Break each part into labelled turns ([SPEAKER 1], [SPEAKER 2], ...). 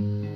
[SPEAKER 1] Mm-hmm.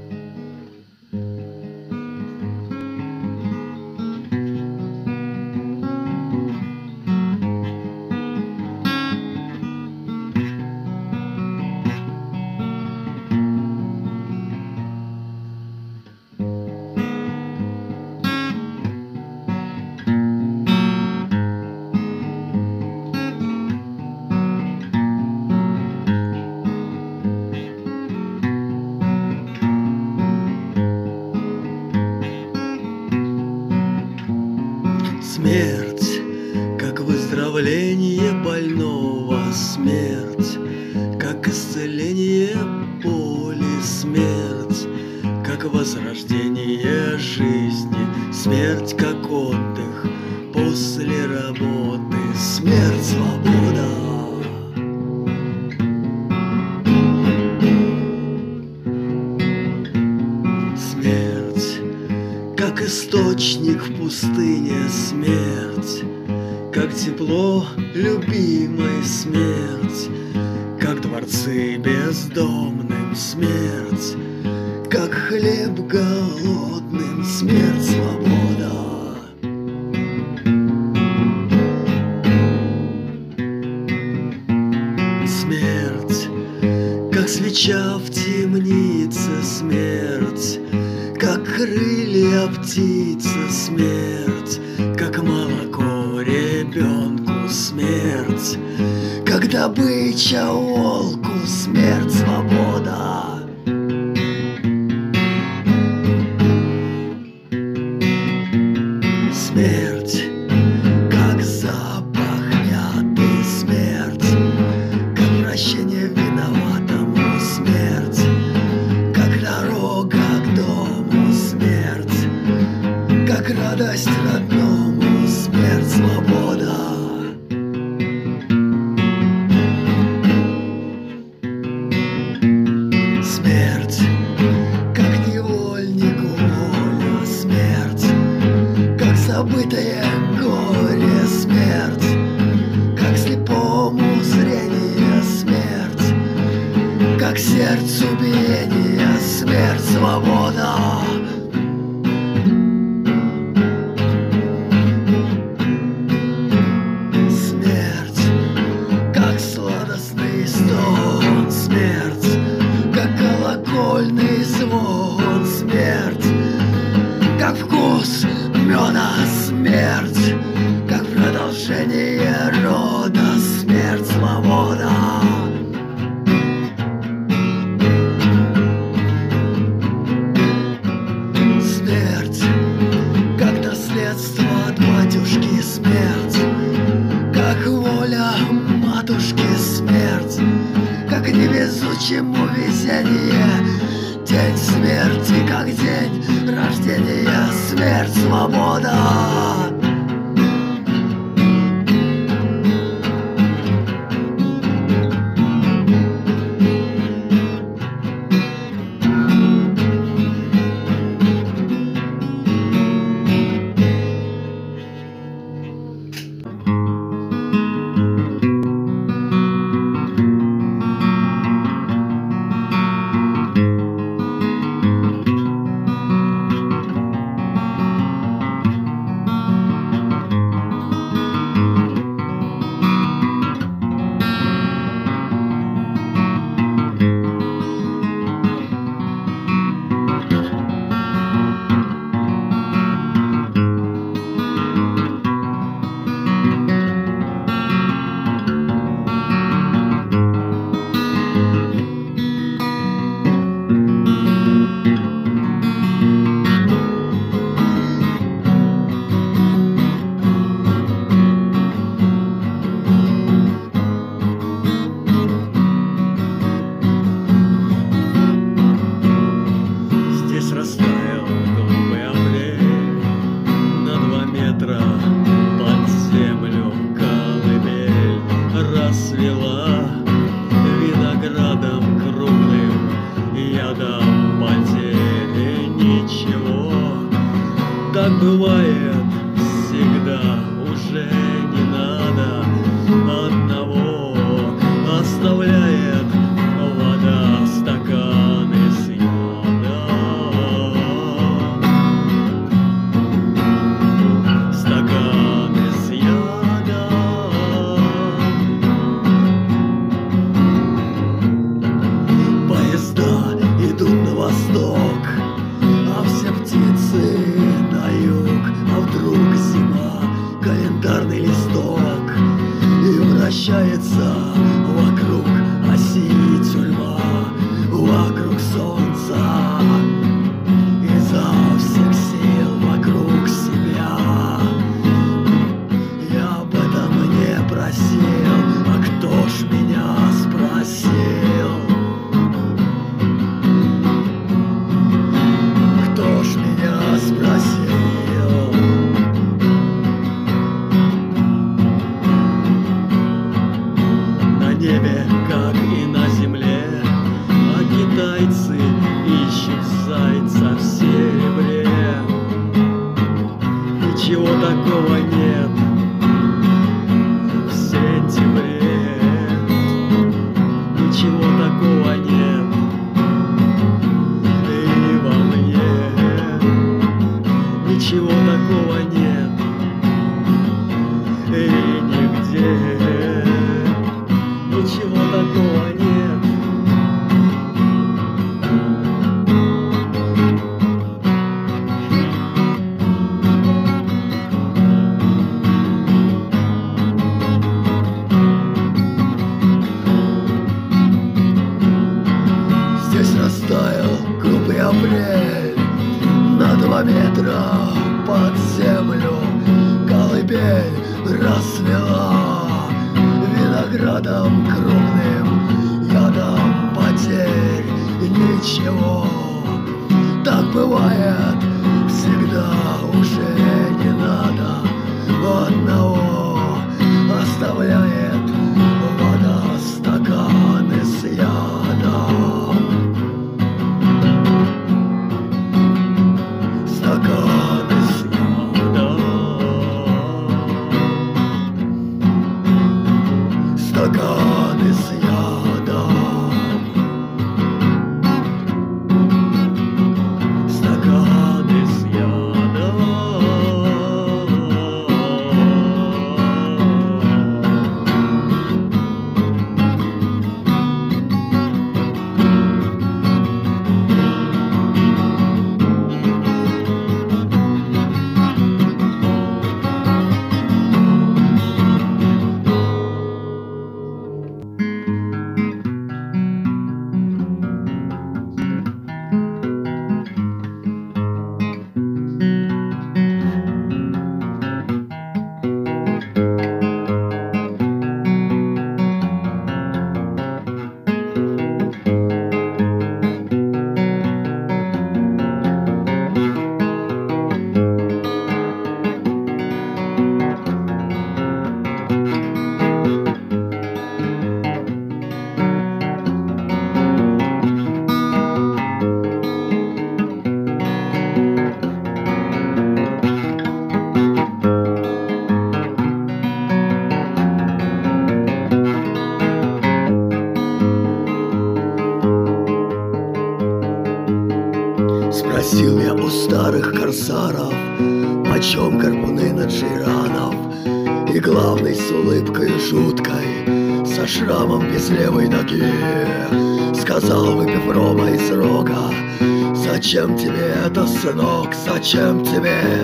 [SPEAKER 1] saçım tibi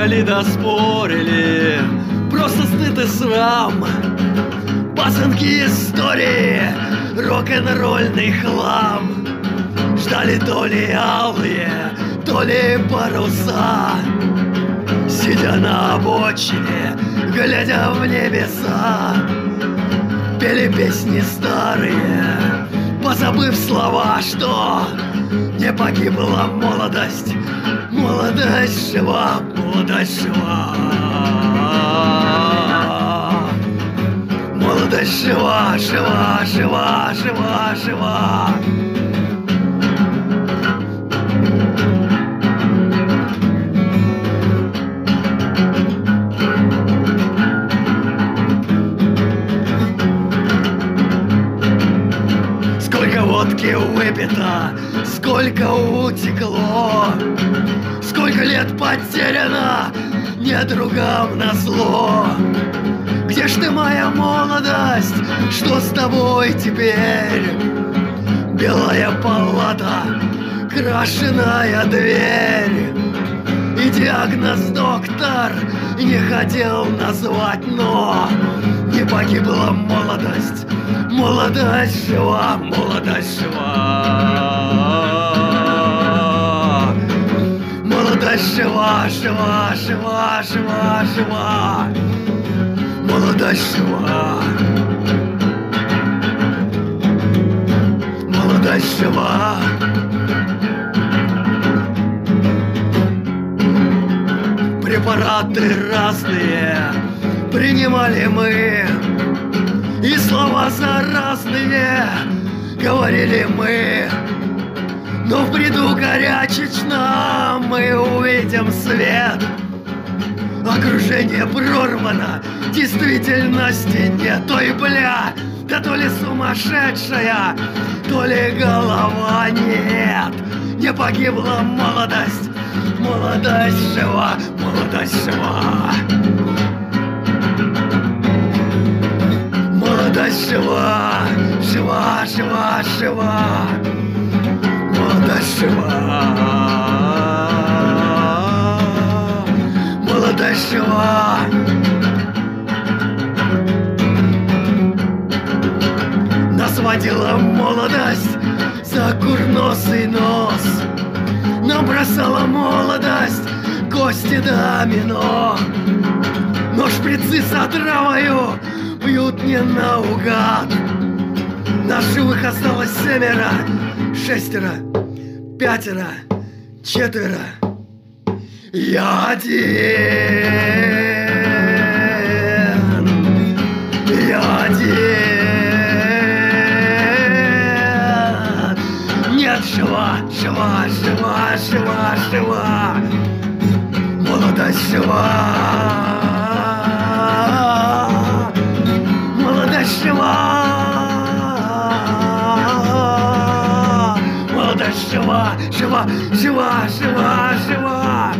[SPEAKER 2] Плакали да спорили.
[SPEAKER 1] Просто стыд и срам. Пацанки истории. Рок-н-ролльный хлам. Ждали то ли алые То ли паруса. Сидя на обочине Глядя в небеса. Пели песни старые Позабыв слова, что Не погибла молодость. Молодость жива, молодость жива Молодость жива, жива, жива, жива, жива Сколько водки выпито, сколько утекло Сколько лет потеряно, не другам на зло. Где ж ты, моя молодость, что с тобой теперь? Белая палата, крашеная дверь. И диагноз доктор не хотел назвать, но Не погибла молодость, молодость жива, молодость жива Молодость жива, жива, жива, жива, жива. Молодость жива. Молодость жива. Препараты разные принимали мы. И слова заразные говорили мы Но в бреду горячечном мы увидим свет. Окружение прорвано, действительности нет. Ой, бля, да то ли сумасшедшая, то ли голова нет. Не погибла молодость, молодость жива, молодость жива. Молодость жива, жива, жива, жива Молодость жива молодость жива Нас водила молодость за курносый нос. Нам бросала молодость кости домино. Но шприцы с отравою пьют не наугад. Нас живых осталось семеро, шестеро, пятеро, четверо. Я один. Я один. Нет, жива, жива, жива, жива, жива. Молодость жива. Молодость жива Молодость жива, жива, жива, жива,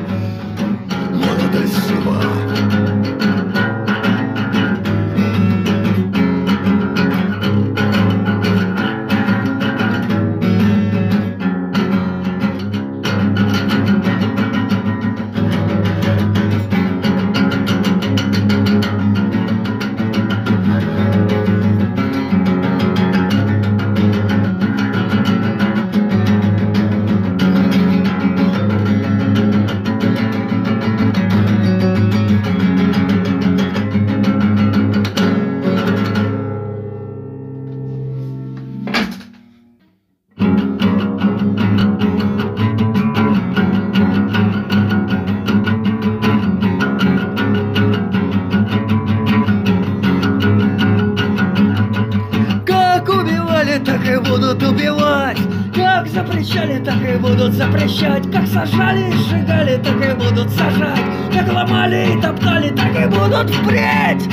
[SPEAKER 1] впредь.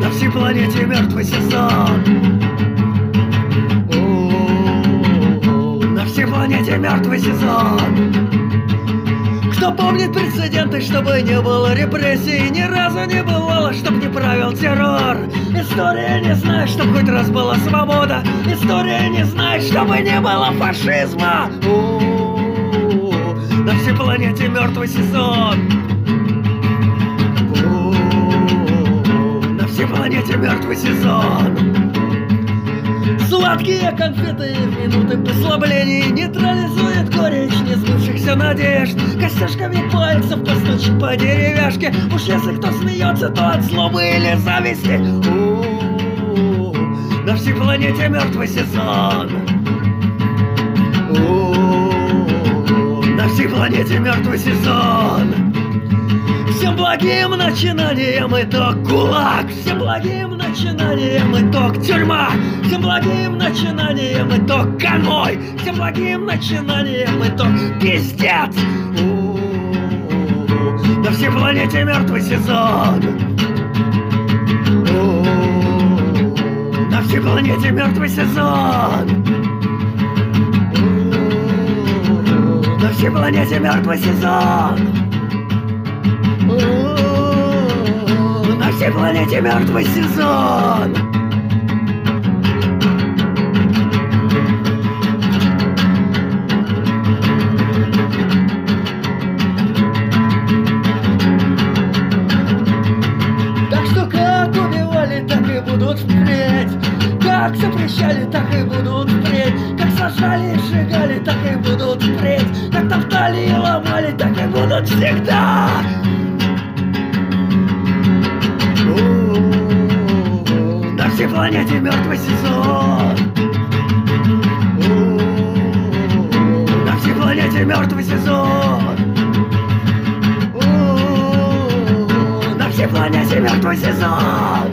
[SPEAKER 1] На всей планете мертвый сезон. На всей планете мертвый сезон. Кто помнит прецеденты, чтобы не было репрессий? Ни разу не бывало, чтоб не правил террор. История не знает, чтоб хоть раз была свобода. История не знает, чтобы не было фашизма. У-у-у, На всей планете мертвый сезон планете мертвый сезон. Сладкие конфеты в минуты послаблений Нейтрализует горечь несбывшихся надежд. Костяшками пальцев постучит по деревяшке. Уж если кто смеется, то от злобы или зависти. У-у-у, На всей планете мертвый сезон. У-у-у, На всей планете мертвый сезон Всем благим начинаниям итог ГУЛАГ. Всем благим начинаниям итог тюрьма. Всем благим начинаниям итог конвой. Всем благим начинаниям итог пиздец. На всей планете мертвый сезон. На всей планете мертвый сезон. На всей планете мертвый сезон На всей планете мертвый сезон планете мертвый сезон. На всей планете мертвый сезон. На всей планете мертвый сезон.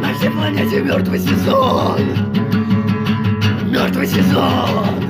[SPEAKER 1] На всей планете мертвый сезон. Мертвый сезон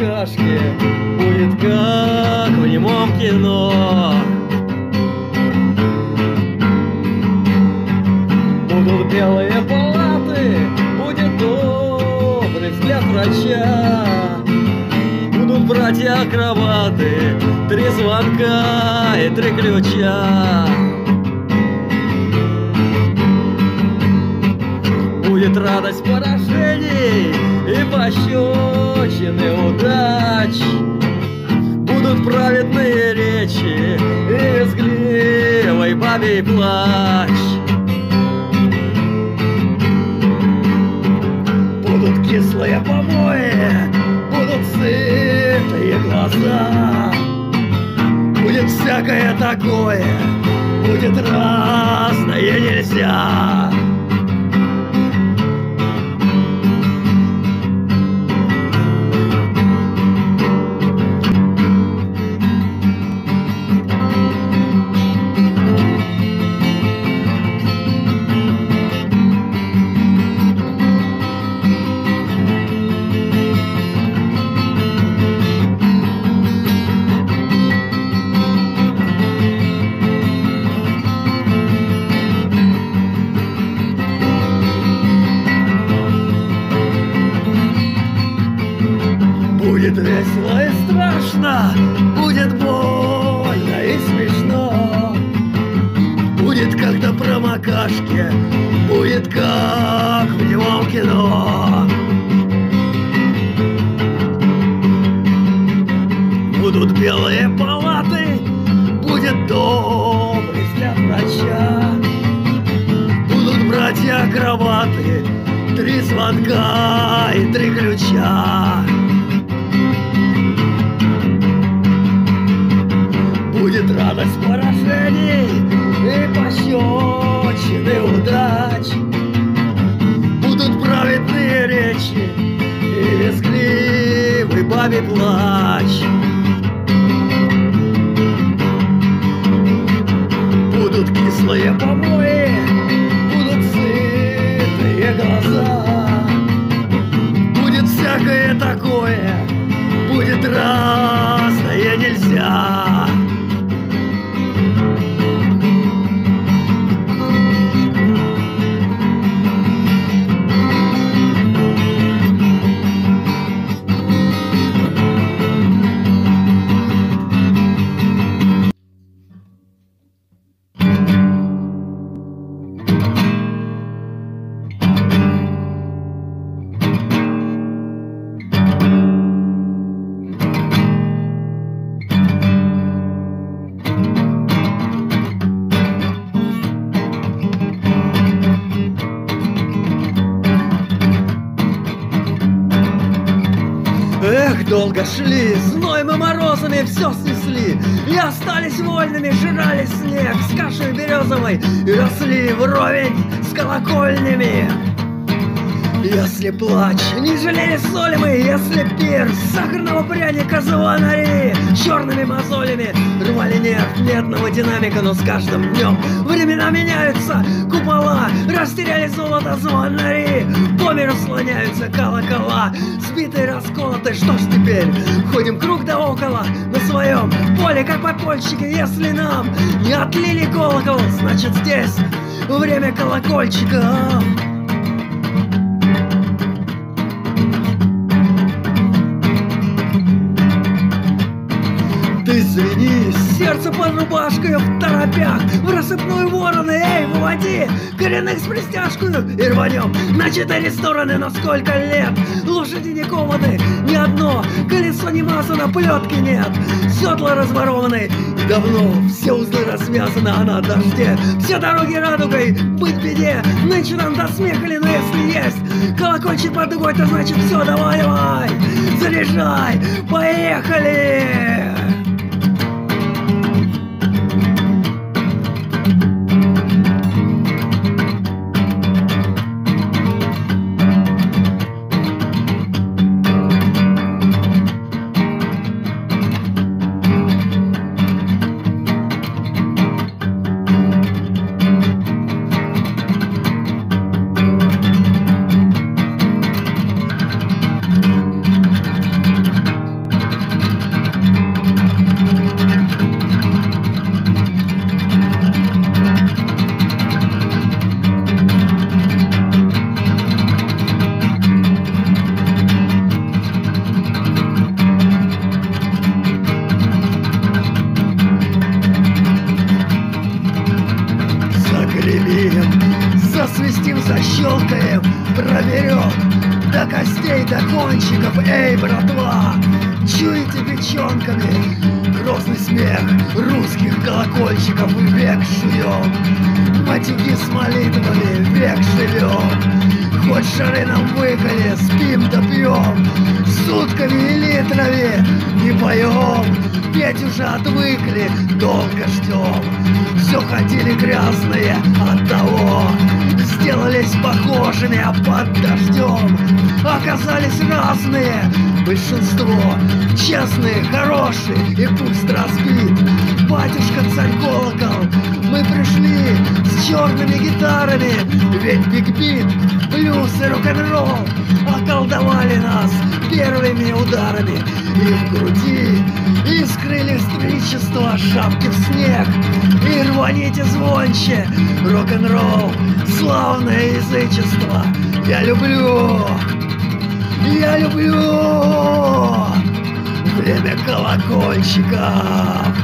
[SPEAKER 2] промокашке, будет как в немом кино. Будут белые палаты, будет добрый взгляд врача. Будут братья-акробаты, три звонка и три ключа. Будет радость поражений и пощечины удач. Будут праведные речи и визгливый бабий плач. Будут кислые помои, будут сытые глаза. Будет всякое такое, будет разное нельзя. Страшно, будет больно и смешно. Будет как на промокашке, будет как в немом кино. Будут белые палаты, будет добрый взгляд врача. Будут братья-акробаты, три звонка и три ключа. Бабий плач. Будут кислые помои, будут сытые глаза. Будет всякое такое, будет разное остались вольными, жрали снег с кашей березовой И росли вровень с колокольнями если плач, не жалели соли мы, если пир Сахарного пряника звонари Черными мозолями рвали нерв медного динамика Но с каждым днем времена меняются. Купола растеряли золото звонари По миру слоняются колокола Сбитые, расколоты, что ж теперь? Ходим круг да около на своем поле, как попольщики. Если нам не отлили колокол, значит здесь время колокольчика Ты звени, сердце под рубашкой в торопях. В рассыпную вороны, эй, выводи. Коренных с пристяжкою и рванем. На четыре стороны, на сколько лет? Лошади не кованы, ни одно. Колесо не мазано, плетки нет. Седла разворованы. И давно Все узлы развязаны, а на дожде. Все дороги радугой, быть беде. Нынче нам до смеха ли, но если есть? Колокольчик под дугой, то значит все, давай, давай. Заряжай, поехали!
[SPEAKER 1] Отвыкли, долго ждем. Все ходили грязные от того. Сделались похожими а под дождем Оказались разные. Большинство честные, хорошие И пусть разбит. Батюшка царь колокол. Мы пришли с черными гитарами. Ведь биг бит, блюз и рок-н-ролл. Околдовали нас первыми ударами. И в груди искры электричества Шапки в снег. И рваните звонче Рок-н-ролл, славное язычество. Я люблю я люблю время колокольчиков.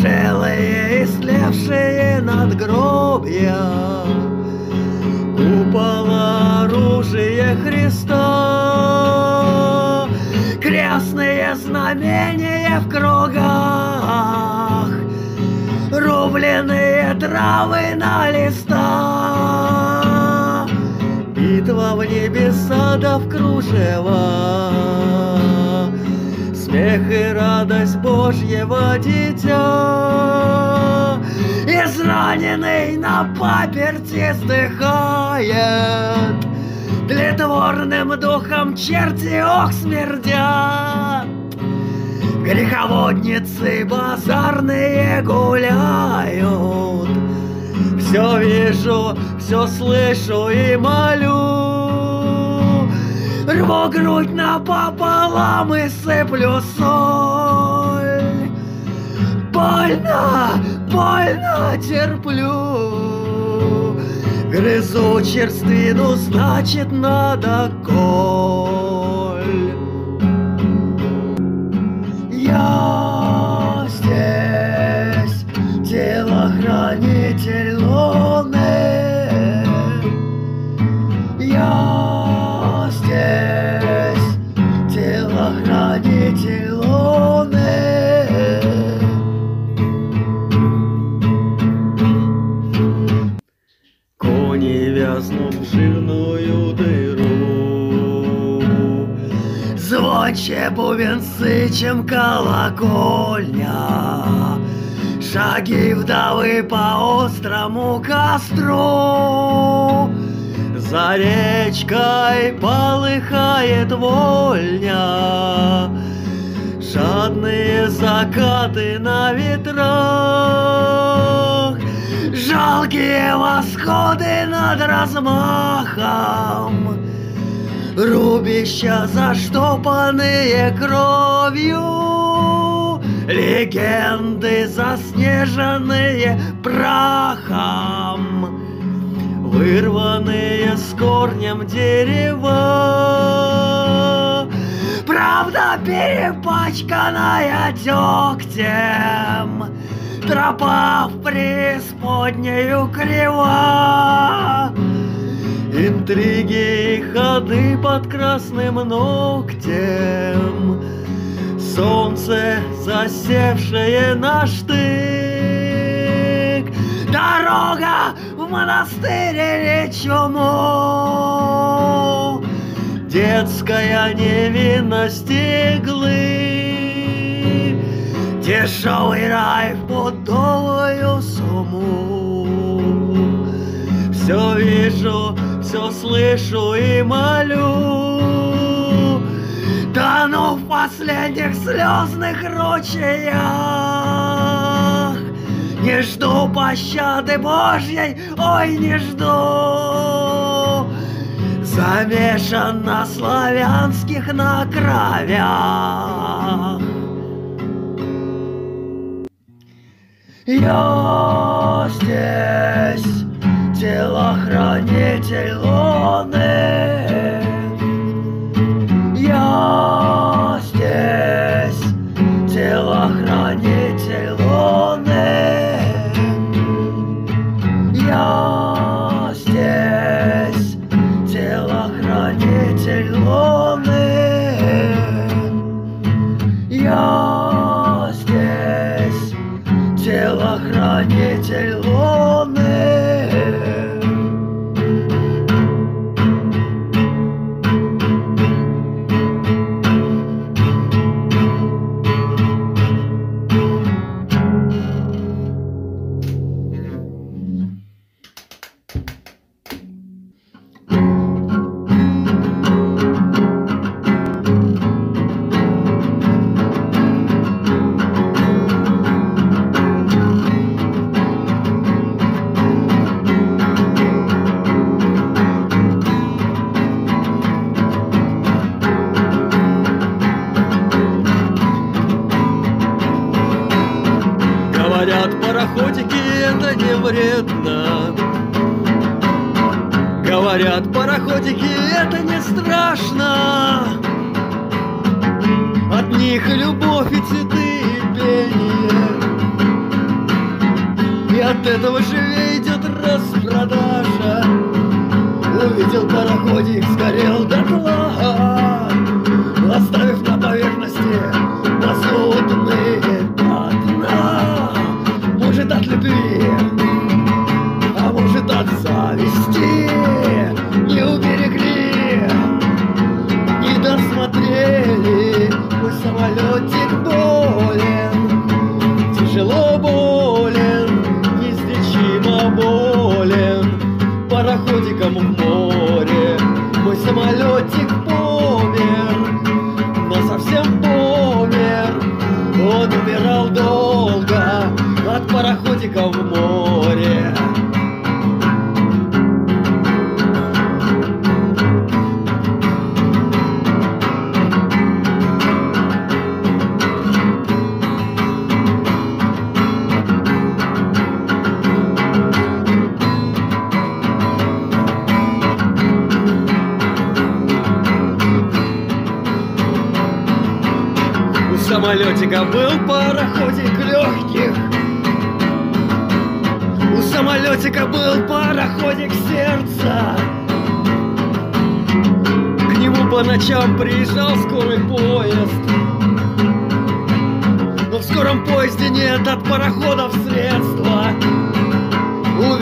[SPEAKER 1] Замшелые и слевшие надгробья Упало оружие Христа, Крестные знамения в кругах, Рубленые травы на листах, Битва в небеса да в кружева, радость Божьего дитя, Израненный на паперти вздыхает Тлетворным духом черти ох смердят. Греховодницы базарные гуляют. Все вижу, все слышу и молю. Рву грудь напополам и сыплю соль Больно, больно терплю. Грызу черствину, значит, надо коль. Звонче бубенцы, чем колокольня, Шаги вдовы по острому костру,
[SPEAKER 2] За речкой полыхает вольня, Жадные закаты на ветрах, Жалкие восходы над размахом, Рубища заштопанные кровью, Легенды заснеженные прахом, Вырванные с корнем дерева, Правда перепачканная дегтем, Тропа в преисподнюю крива. Интриги и ходы под красным ногтем, Солнце, засевшее на штык, Дорога в монастырь или чуму, Детская невинность иглы, Дешевый рай в пудовую сумму. Все вижу, все слышу и молю. Тону в последних слезных ручьях. Не жду пощады Божьей, ой, не жду. Замешан на славянских на. Я здесь телохранитель Луны. Телохранитель Луны.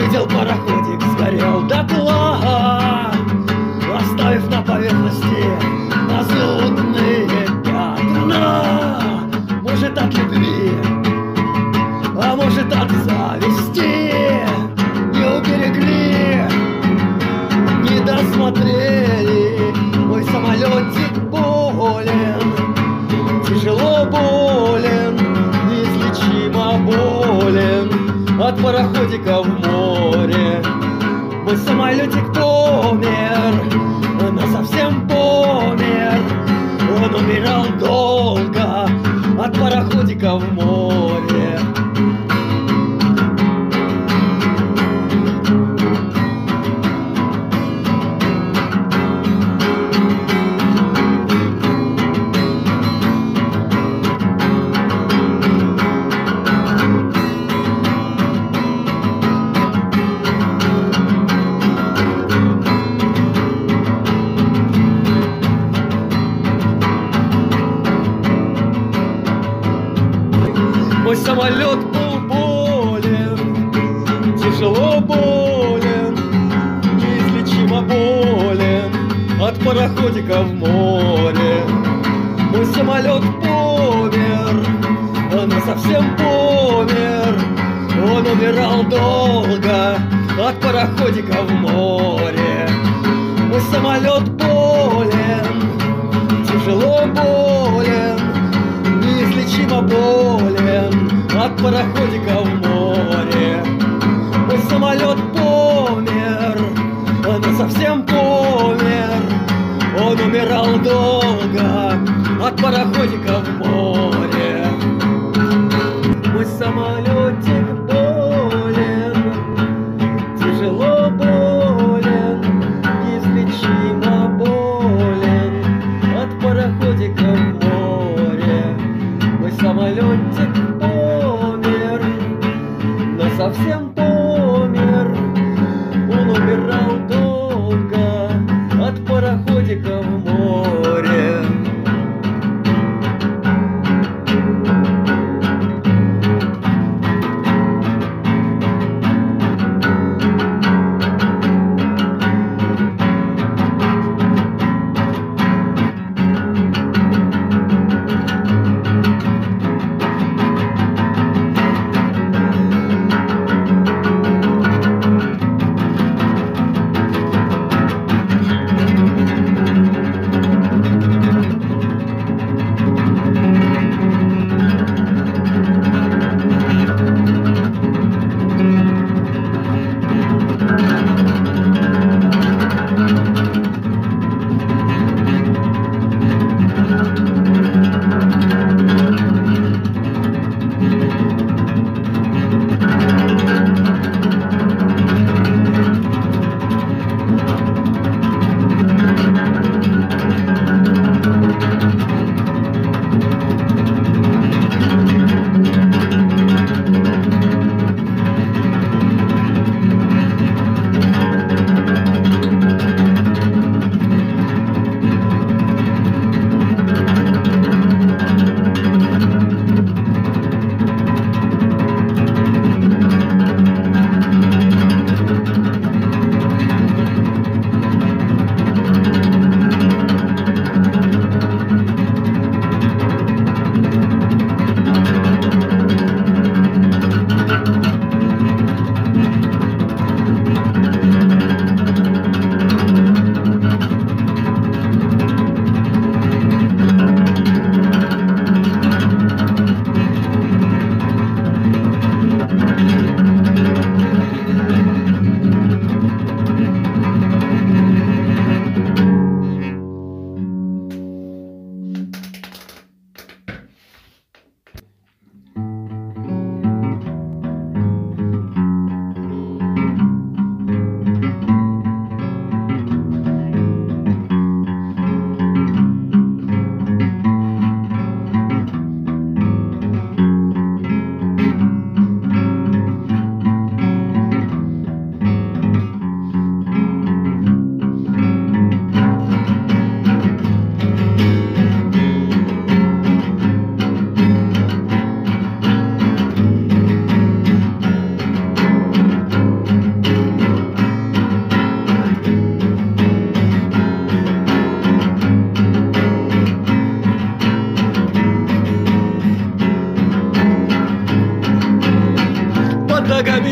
[SPEAKER 2] Увидел пароходик, сгорел до тла, Оставив на поверхности лазурные пятна. Может от любви, а может от зависти, Не уберегли, не досмотрели. Мой самолетик болен, тяжело болен, неизлечимо болен от пароходика в море. with some my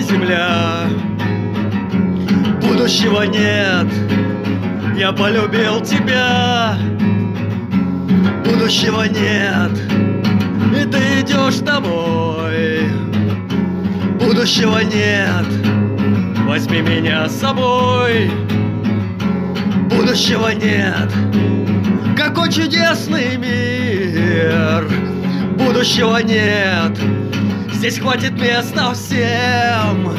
[SPEAKER 2] земля. Будущего нет, я полюбил тебя. Будущего нет, и ты идешь домой. Будущего нет, возьми меня с собой. Будущего нет, какой чудесный мир. Будущего нет, Здесь хватит места всем.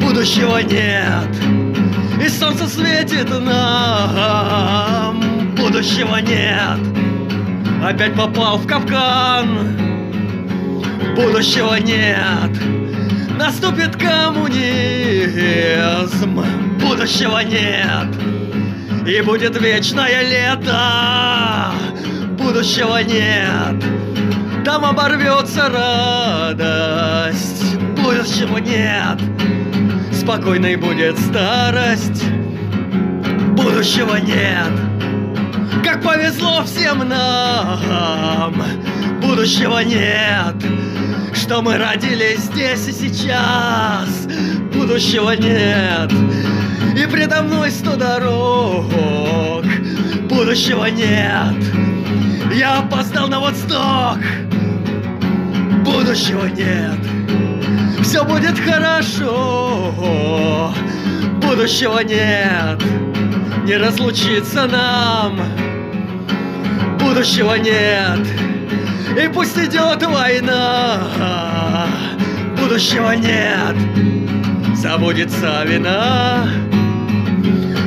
[SPEAKER 2] Будущего нет. И солнце светит нам. Будущего нет. Опять попал в капкан. Будущего нет. Наступит коммунизм. Будущего нет. И будет вечное лето. Будущего нет. Там оборвется радость. Будущего нет. Спокойной будет старость. Будущего нет. Как повезло всем нам. Будущего нет. Что мы родились здесь и сейчас. Будущего нет. И предо мной сто дорог. Будущего нет. Я опоздал на Восток Будущего нет. Все будет хорошо. Будущего нет. Не разлучиться нам. Будущего нет. И пусть идет война. Будущего нет. Забудется вина.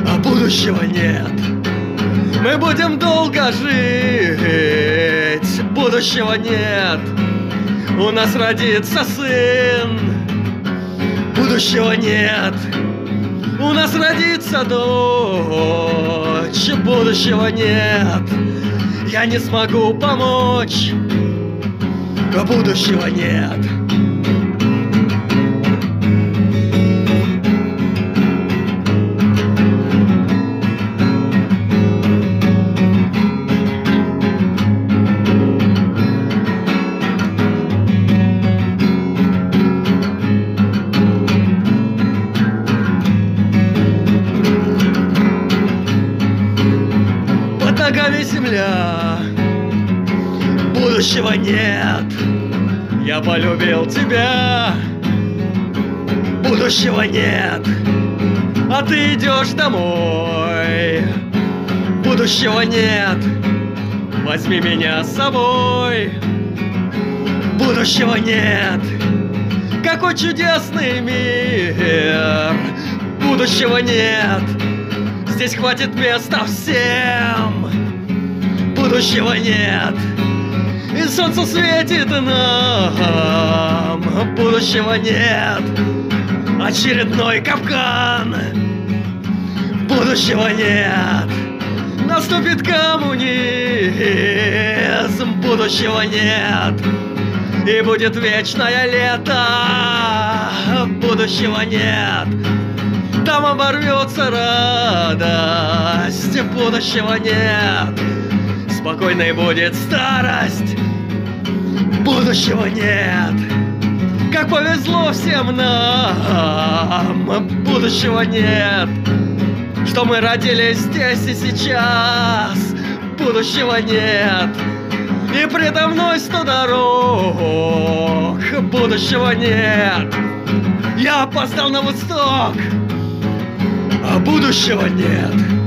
[SPEAKER 2] А будущего нет. Мы будем долго жить. Будущего нет У нас родится сын Будущего нет У нас родится дочь Будущего нет я не смогу помочь будущего нет. Я полюбил тебя. Будущего нет А ты идешь домой. Будущего нет Возьми меня с собой. Будущего нет Какой чудесный мир. Будущего нет Здесь хватит места всем. Будущего нет Солнце светит нам Будущего нет. Очередной капкан. Будущего нет. Наступит коммунизм. Будущего нет. И будет вечное лето. Будущего нет. Там оборвется радость. Будущего нет. Спокойной будет старость Будущего нет. Как повезло всем нам Будущего нет. Что мы родились здесь и сейчас Будущего нет. И предо мной сто дорог Будущего нет. Я опоздал на восток а будущего нет.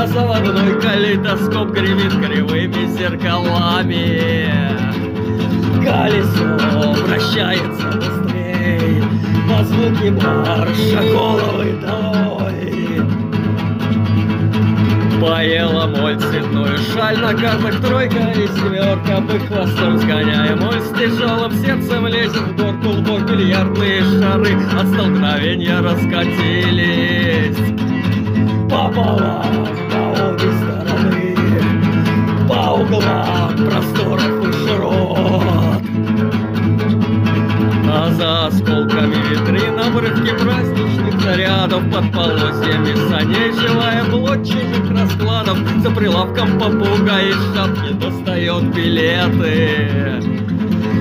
[SPEAKER 2] А заводной калейдоскоп гремит кривыми зеркалами. Колесо вращается быстрей По звуке марша головы долой. Поела моль цветную шаль На картах тройка и семерка. Бык хвостом сгоняя моль С тяжелым сердцем лезет в горку лбов Бильярдные шары. От столкновения раскатились Пополам За прилавком попуга из шапки достает билеты.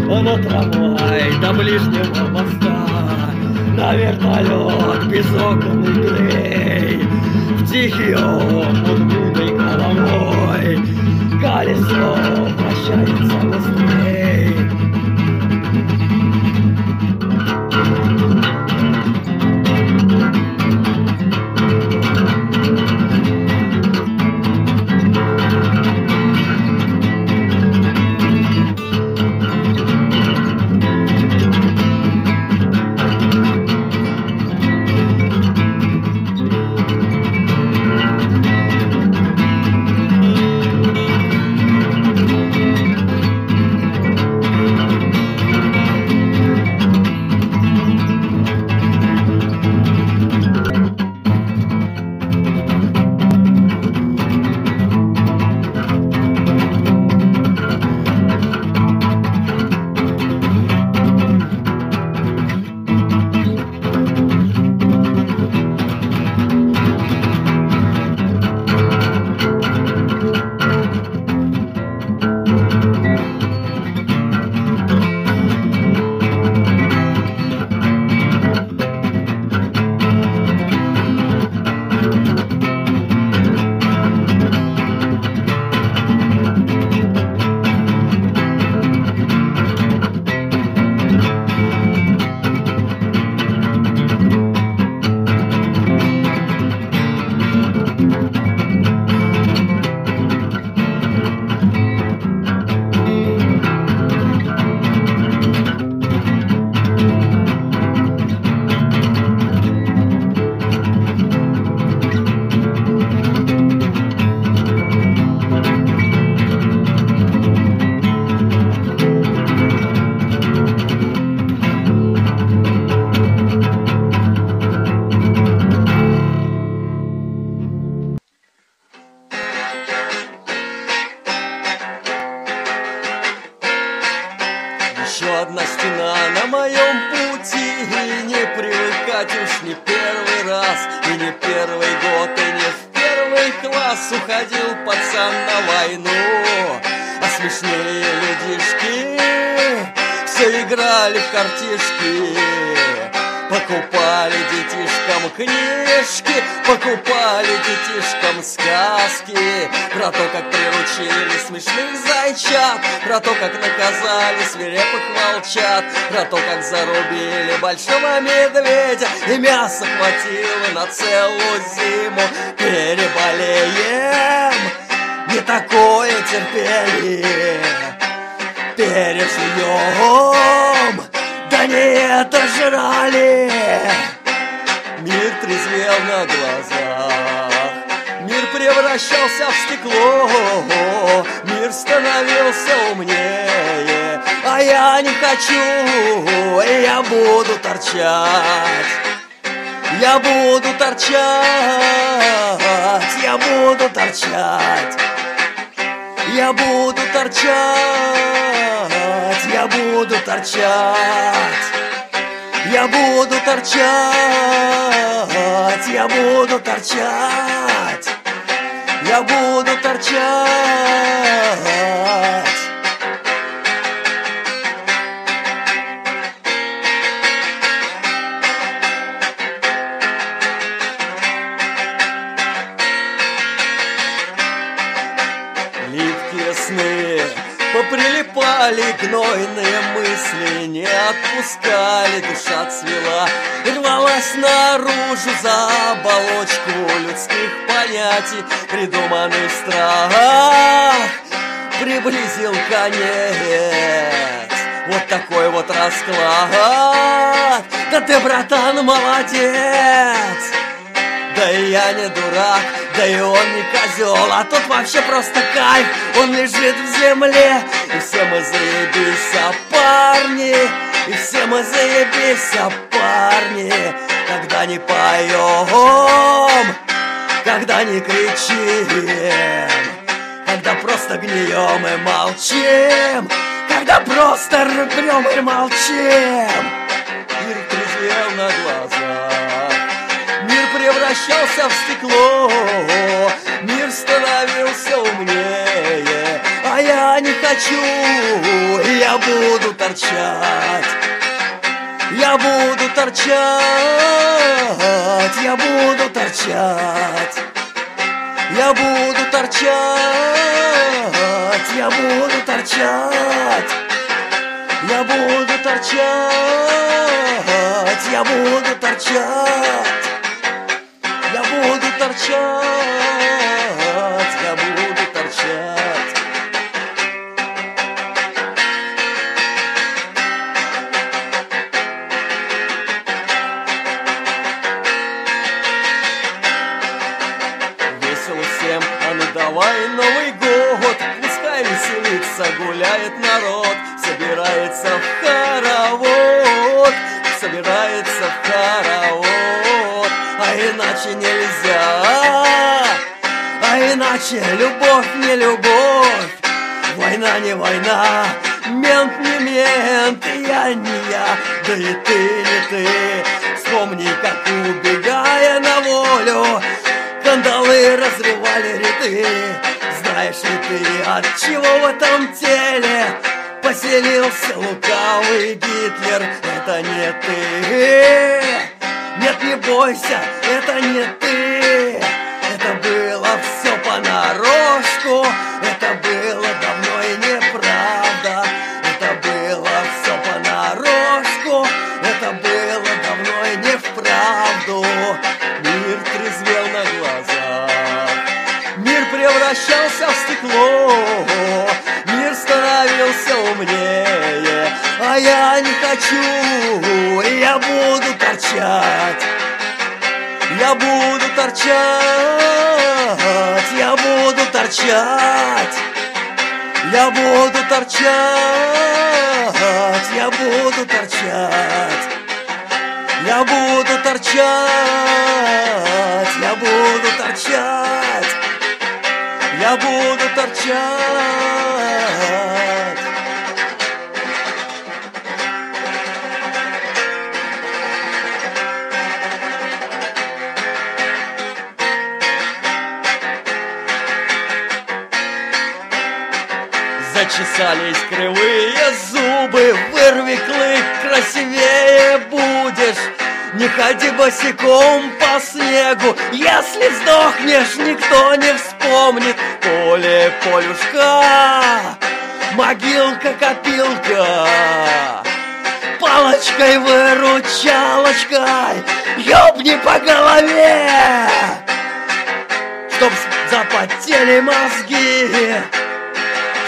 [SPEAKER 2] А на трамвай до ближнего моста На вертолет без окон и дверей. В тихий омут буйной головой Колесо вращается быстрей Хватило на целую зиму. Переболеем, не такое терпели. Переживем. Да не это жрали. Мир трезвел на глазах. Мир превращался в стекло. Мир становился умнее. А я не хочу. Я буду торчать Я буду торчать Я буду торчать. Я буду торчать я буду торчать. Я буду торчать, я буду торчать, я буду торчать. Поприлипали гнойные мысли Не отпускали, душа цвела. Рвалась наружу за оболочку Людских понятий Придуманный страх Приблизил конец. Вот такой вот расклад. Да ты, братан, молодец да и я не дурак, да и он не козел А тут вообще просто кайф, он лежит в земле И все мы заебись, а парни И все мы заебись, а парни Когда не поем, когда не кричим Когда просто гнием и молчим Когда просто рыбрем и молчим. Мир трезвел на глазах превращался в стекло. Мир становился умнее А я не хочу, я буду торчать. Я буду торчать, я буду торчать. Я буду торчать, я буду торчать. Я буду торчать, я буду торчать торчать, я буду торчать. Весело всем, а ну давай Новый год, пускай веселится, гуляет народ, собирается в иначе любовь не любовь, война не война, мент не мент, я не я, да и ты не ты. Вспомни, как убегая на волю, кандалы разрывали ряды. Знаешь ли ты, от чего в этом теле поселился лукавый Гитлер? Это не ты. Нет, не бойся, это не ты. Торчать, я буду торчать, я буду торчать, я буду торчать, я буду торчать, я буду торчать. Зачесались кривые зубы, вырви клык, красивее будешь. Не ходи босиком по снегу, если сдохнешь, никто не вспомнит. Поле, полюшка, могилка, копилка, палочкой, выручалочкой, ёбни по голове, чтоб запотели мозги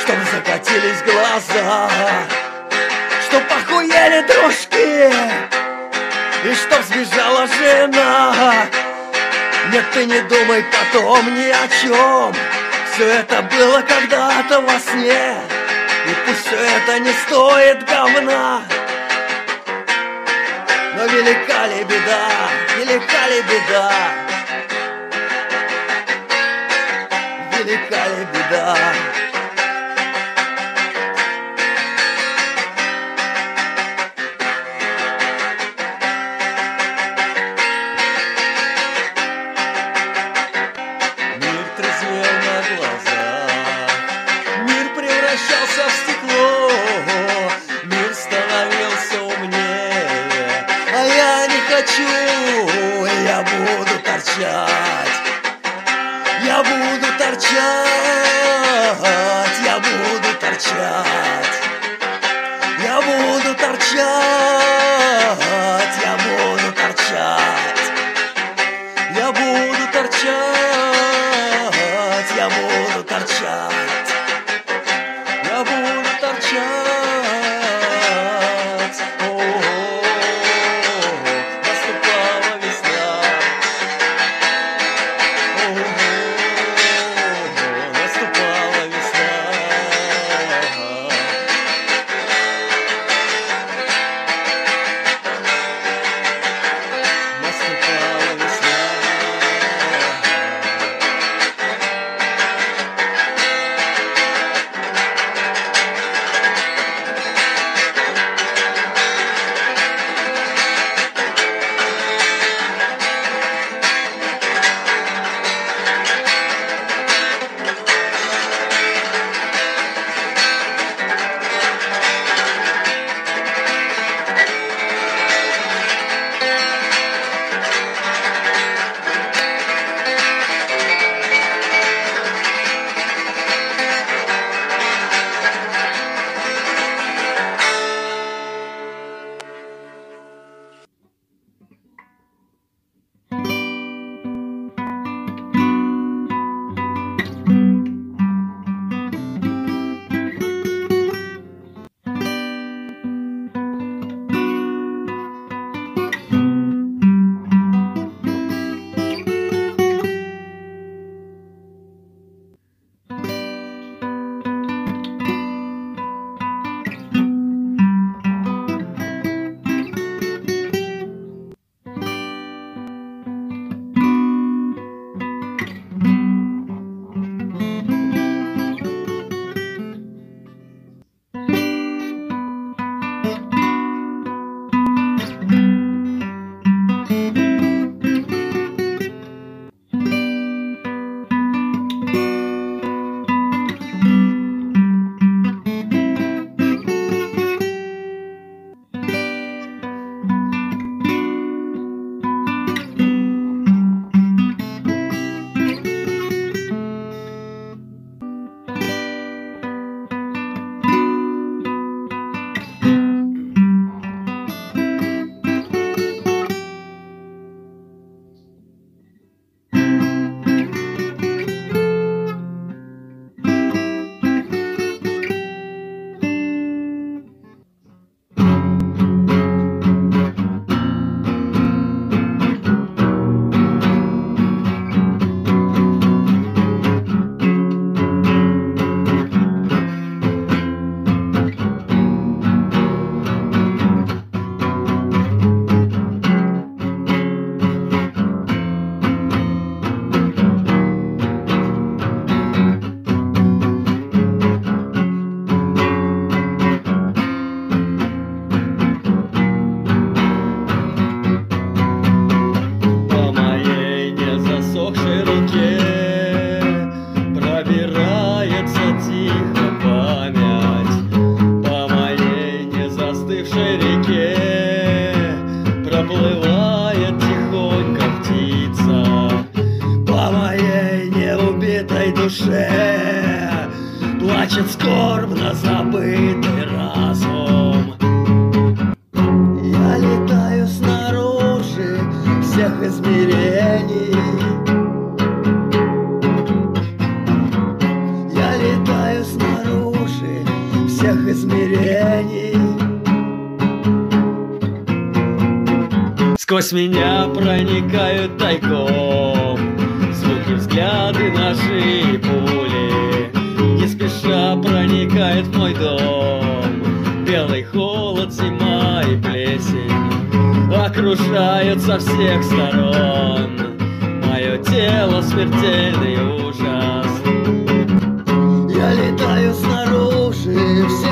[SPEAKER 2] чтоб закатились глаза, чтоб похуели дружки, и чтоб сбежала жена. Нет, ты не думай потом ни о чем, все это было когда-то во сне, и пусть все это не стоит говна. Но велика ли беда, велика ли беда, велика ли беда.
[SPEAKER 1] Yeah. Сквозь меня проникают тайком Звуки, взгляды, наши пули. Не спеша проникает в мой дом Белый холод, зима и плесень. Окружают со всех сторон Мое тело смертельный ужас. Я летаю снаружи,
[SPEAKER 2] все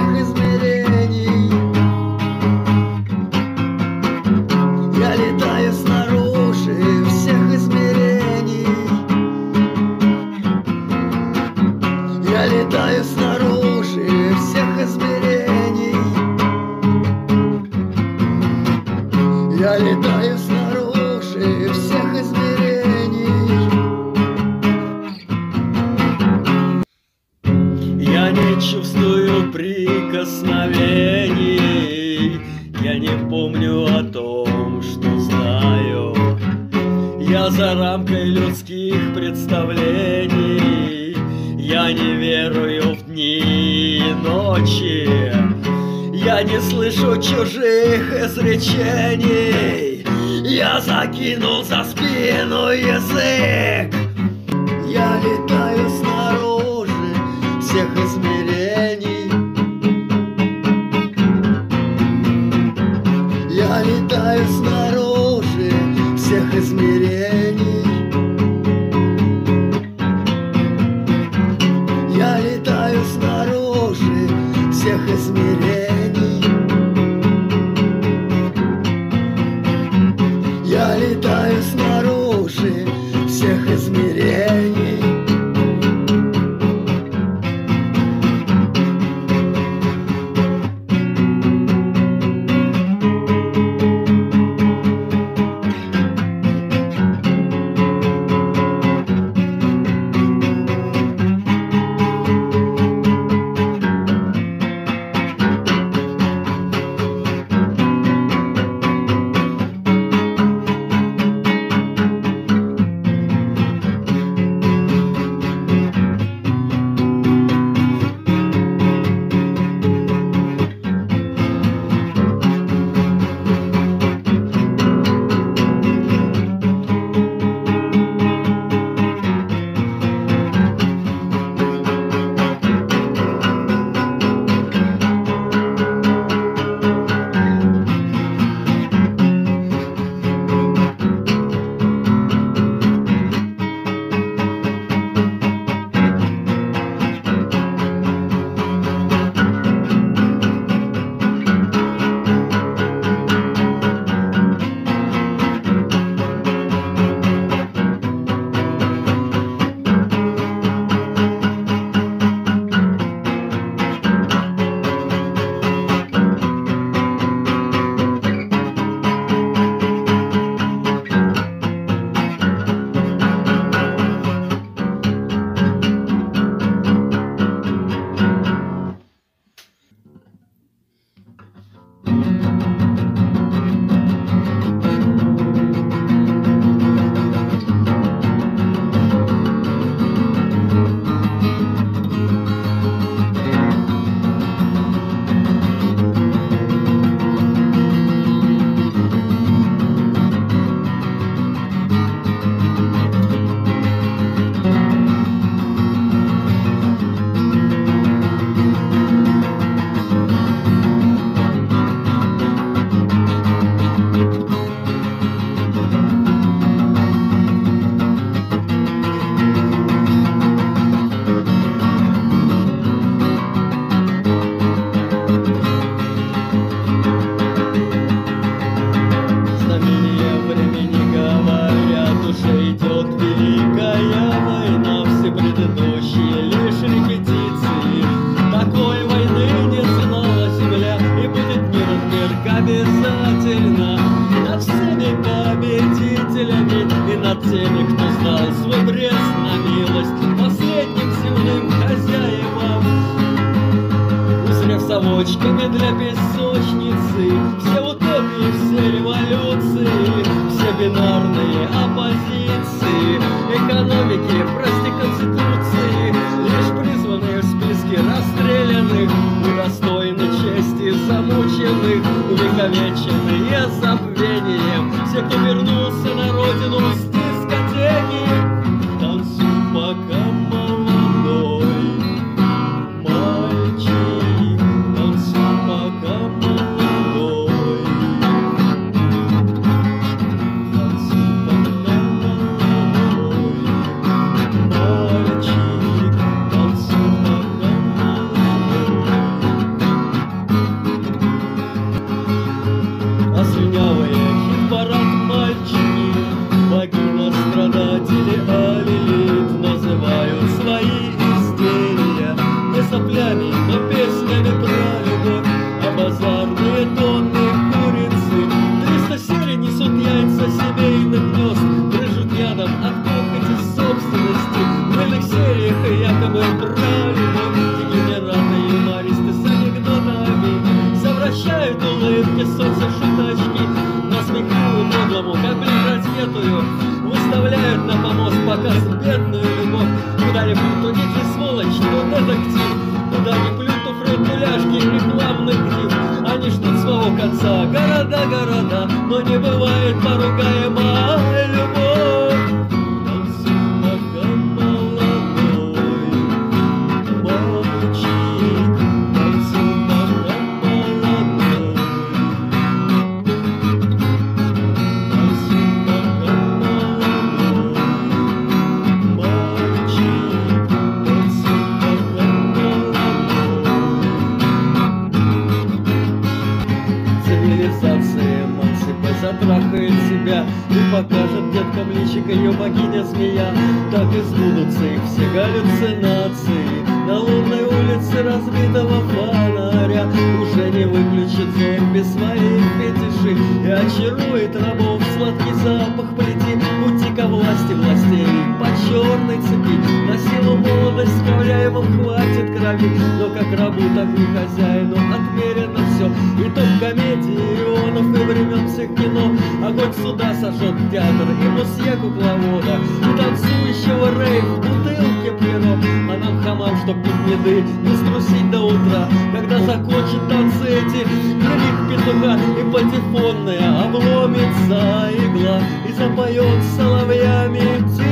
[SPEAKER 2] соловьями тишина